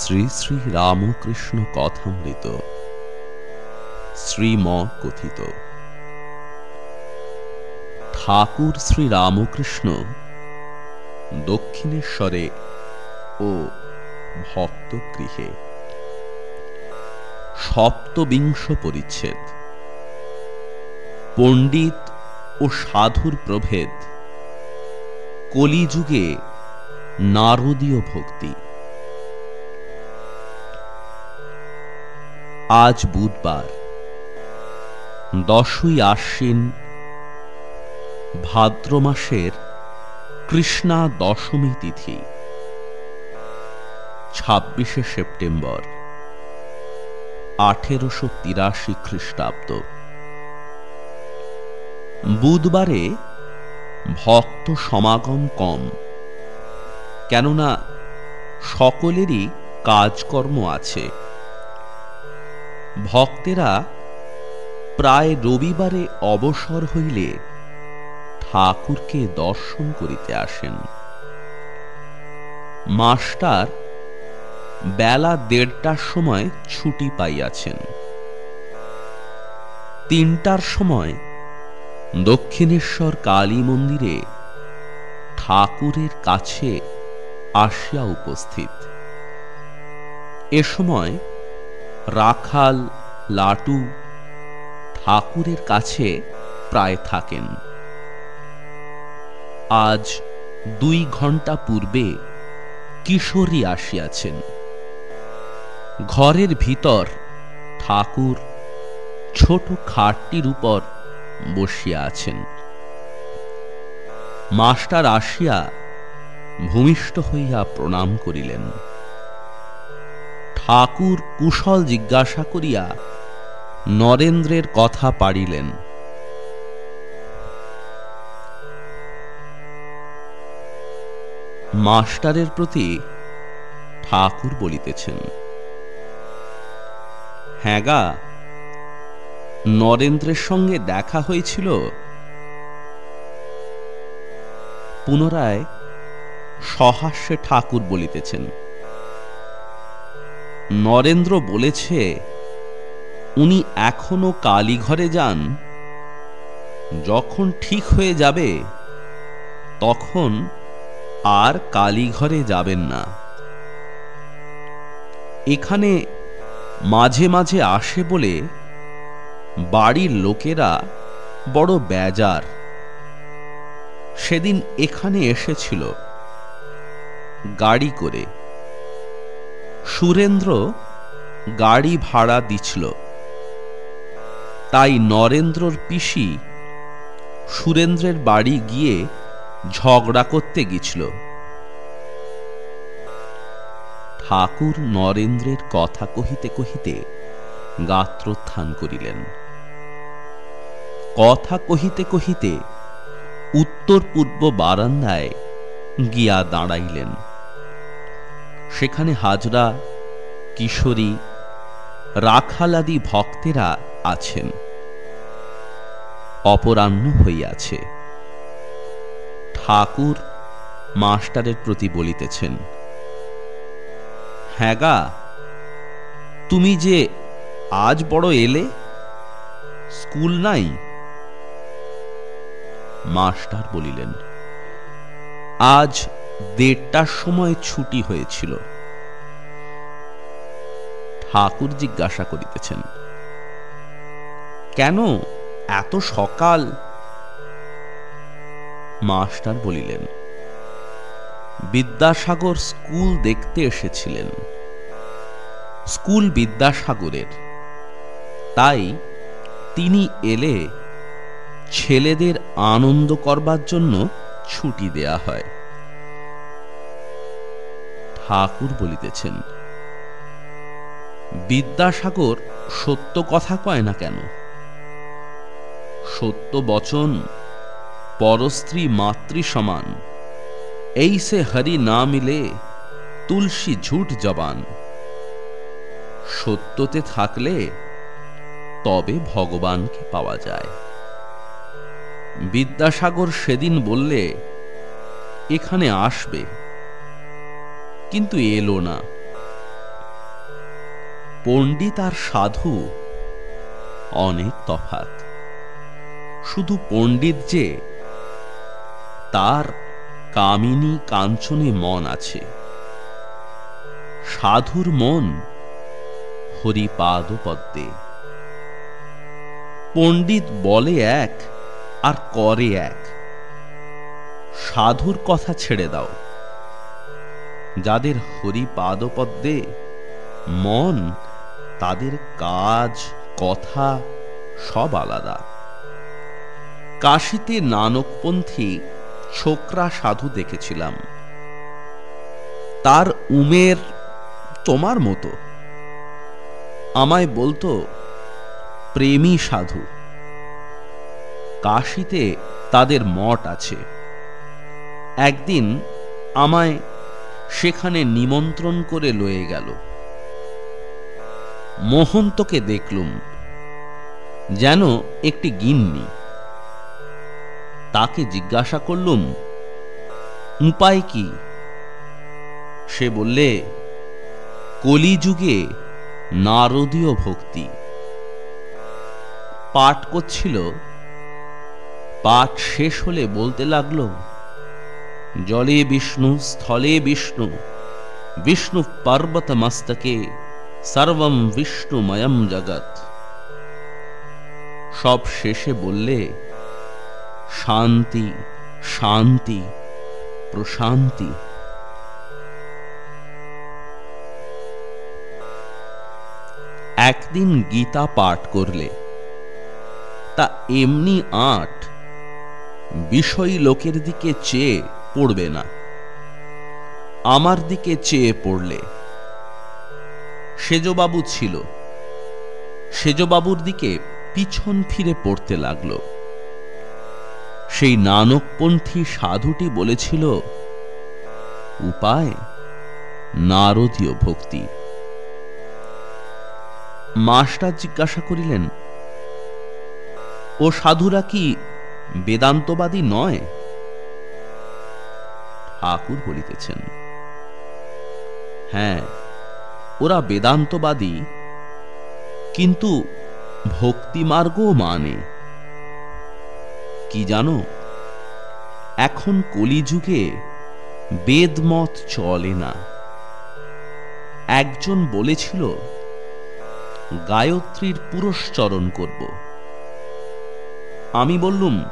শ্রী শ্রী রামকৃষ্ণ কথামৃত। শ্রীম কথিত ঠাকুর শ্রী রামকৃষ্ণ দক্ষিণেশ্বরে ও ভক্তগৃহে। সপ্তবিংশ পরিচ্ছেদ। পণ্ডিত ও সাধুর প্রভেদ। কলিযুগে নারদীয় ভক্তি। আজ বুধবার। দশই আশ্বিন, ভাদ্র মাসের কৃষ্ণা দশমী তিথি, ছাব্বিশে সেপ্টেম্বর, আঠেরোশো তিরাশি খ্রিস্টাব্দ। বুধবারে ভক্ত সমাগম কম, কেননা সকলেরই কাজকর্ম আছে। ভক্তেরা প্রায় রবিবারে অবসর হইলে ঠাকুরকে দর্শন করিতে আসেন। মাস্টার বেলা দেড়টার সময় ছুটি পাইয়াছেন। তিনটার সময় দক্ষিণেশ্বর কালী মন্দিরে ঠাকুরের কাছে আসিয়া উপস্থিত। এ সময় রাখাল, লাটু ঠাকুরের কাছে প্রায় থাকেন। আজ দুই ঘণ্টা পূর্বে কিশোরী আসিয়াছেন। ঘরের ভিতর ঠাকুর ছোট খাটটির উপর বসিয়া আছেন। মাস্টার আসিয়া ভূমিষ্ঠ হইয়া প্রণাম করিলেন। ঠাকুর কুশল জিজ্ঞাসা করিয়া নরেন্দ্রের কথা পাড়িলেন। মাস্টারের প্রতি ঠাকুর বলিতেছেন হ্যাঁ গা, নরেন্দ্রের সঙ্গে দেখা হয়েছিল। পুনরায় সহাস্যে ঠাকুর বলিতেছেন নরেন্দ্র বলেছে, উনি এখনও কালীঘরে যান। যখন ঠিক হয়ে যাবে, তখন আর কালীঘরে যাবেন না। এখানে মাঝে মাঝে আসে বলে বাড়ির লোকেরা বড় বেজার। সেদিন এখানে এসেছিল গাড়ি করে। সুরেন্দ্র গাড়ি ভাড়া দিছিল। তাই নরেন্দ্রর পিসি সুরেন্দ্রের বাড়ি গিয়ে ঝগড়া করতে গেছিল ঠাকুর নরেন্দ্রের কথা কহিতে কহিতে গাত্রোত্থান করিলেন। কথা কহিতে কহিতে উত্তর পূর্ব বারান্দায় গিয়া দাঁড়াইলেন। সেখানে হাজরা, কিশোরী, রাখালাদি ভক্তেরা আছেন। অপরাহ্ন হইয়াছে। ঠাকুর মাস্টারের প্রতি বলিতেছেন হ্যাগা তুমি যে আজ বড় এলে, স্কুল নাই? মাস্টার বলিলেন, আজ দেড়টার সময় ছুটি হয়েছিল। ঠাকুর জিজ্ঞাসা করিতেছেন, কেন এত সকাল? মাস্টার বলিলেন, বিদ্যাসাগর স্কুল দেখতে এসেছিলেন। স্কুল বিদ্যাসাগরের। তাই তিনি এলে ছেলেদের আনন্দ করবার জন্য ছুটি দেয়া হয়। ঠাকুর বলিতেছেন, বিদ্যাসাগর সত্য কথা কয় না কেন? সত্য বচন পরস্ত্রী মাতৃ সমান, এই সে হরি না মিলে তুলসী ঝুট জবান। সত্যতে থাকলে তবে ভগবানকে পাওয়া যায়। বিদ্যাসাগর সেদিন বললে, এখানে আসবে। কিন্তু এলো না। পণ্ডিত আর সাধু অনেক তফাত শুধু পণ্ডিত যে, তার কামিনী কাঞ্চনে মন আছে। সাধুর মন হরিপাদ পদ্মে পণ্ডিত বলে এক আর করে এক। সাধুর কথা ছেড়ে দাও। যাদের হরিপাদ পদ্মে মন, তাদের কাজ, কথা সব আলাদা। কাশিতে নানকপন্থী ছোকরা সাধু দেখেছিলাম। তার উমের তোমার মতো। আমায় বলতো, প্রেমী সাধু, কাশিতে তাদের মঠ আছে। একদিন আমায় সেখানে নিমন্ত্রণ করে লয়ে গেল। মোহন্তকে দেখলুম যেন একটি গিন্নি। তাকে জিজ্ঞাসা করলুম, উপায় কি? সে বললে, কলিযুগে নারদীয় ভক্তি। পাঠ করছিল, পাঠ শেষ হলে বলতে লাগল জলে বিষ্ণু, স্থলে বিষ্ণু। বিষ্ণু পর্বত মস্তকে সর্বম বিষ্ণুময়ম জগৎ। সব শেষে বললে, শান্তি শান্তি, প্রশান্তি। একদিন গীতা পাঠ করলে, তা এমনি আট বিষয় লোকের দিকে চেয়ে পড়বে না। আমার দিকে চেয়ে পড়লে। সেজবাবু ছিল। সেজবাবুর দিকে পিছন ফিরে পড়তে লাগল। সেই নানকপন্থী সাধুটি বলেছিল, উপায়? নারদীয় ভক্তি। মাস্টার জিজ্ঞাসা করিলেন, ও সাধুরা কি বেদান্তবাদী নয়? ঠাকুর বলিতেছেন। হ্যাঁ ওরা বেদান্তবাদী, কিন্তু ভক্তিমার্গও মানে। কি জানো, এখন কলিযুগে বেদমত চলে না। একজন বলেছিল, গায়ত্রীর পুরস্চরণ করব। আমি বললুম,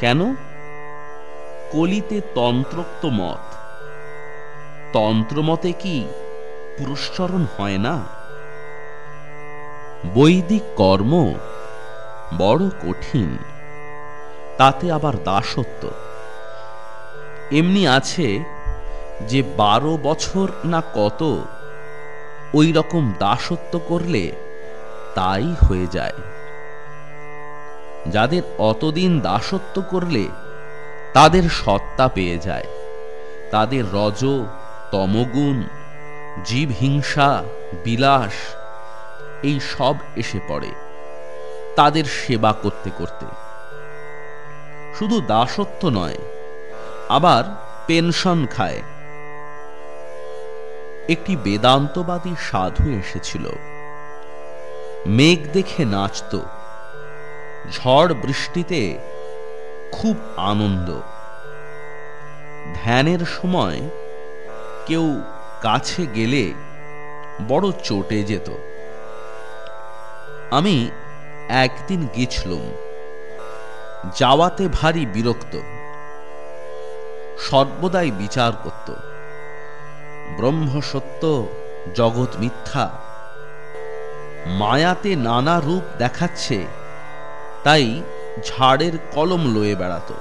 কেন? কলিতে তন্ত্রোক্ত মত। তন্ত্রমতে কি পুরস্চরণ হয় না? বৈদিক কর্ম বড় কঠিন, তাতে আবার দাসত্ব। এমনি আছে যে বারো বছর না কত ওই রকম দাসত্ব করলে তাই হয়ে যায়। যাদের অতদিন দাসত্ব করলে তাদের সত্তা পেয়ে যায়। তাদের রজ, তমগুণ জীব হিংসা বিলাস, এই সব এসে পড়ে তাদের সেবা করতে করতে। শুধু দাসত্ব নয়, আবার পেনশন খায়। একটি বেদান্তবাদী সাধু এসেছিল। মেঘ দেখে নাচত। ঝড় বৃষ্টিতে খুব আনন্দ। ধ্যানের সময় কেউ কাছে গেলে বড় চটে যেত। আমি একদিন গেছিলুম। যাওয়াতে ভারী বিরক্ত। সর্বদাই বিচার করত। ব্রহ্ম সত্য, জগৎ মিথ্যা। মায়াতে নানা রূপ দেখাচ্ছে। তাই ঝাড়ের কলম লয়ে বেড়াত।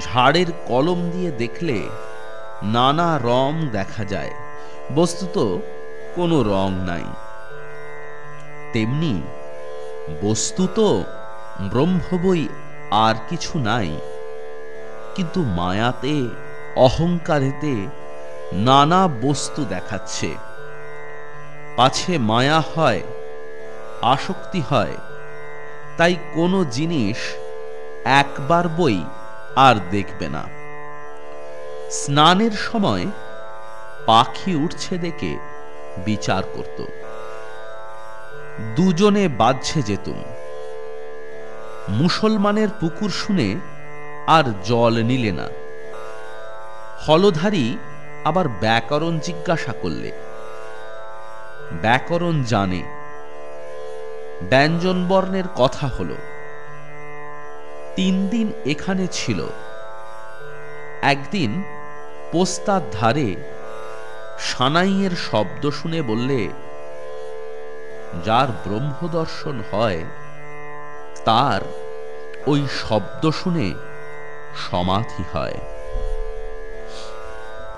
ঝাড়ের কলম দিয়ে দেখলে নানা রং দেখা যায়। বস্তুত কোনো রং নাই। তেমনি বস্তুত ব্রহ্মবই আর কিছু নাই। কিন্তু মায়াতে, অহংকারেতে নানা বস্তু দেখাচ্ছে। পাছে মায়া হয়, আসক্তি হয় তাই কোনো জিনিস একবার বই আর দেখবে না। স্নানের সময় পাখি উঠছে দেখে বিচার করত। দুজনে বাজছে যেতুম মুসলমানের পুকুর শুনে আর জল নিলে না। হলধারী আবার ব্যাকরণ জিজ্ঞাসা করলে। ব্যাকরণ জানে ব্যঞ্জন বর্ণের কথা হল, তিন দিন এখানে ছিল, একদিন পোস্তার ধারে সানাইয়ের শব্দ শুনে বললে, যার ব্রহ্মদর্শন হয়, তার ওই শব্দ শুনে সমাধি হয়।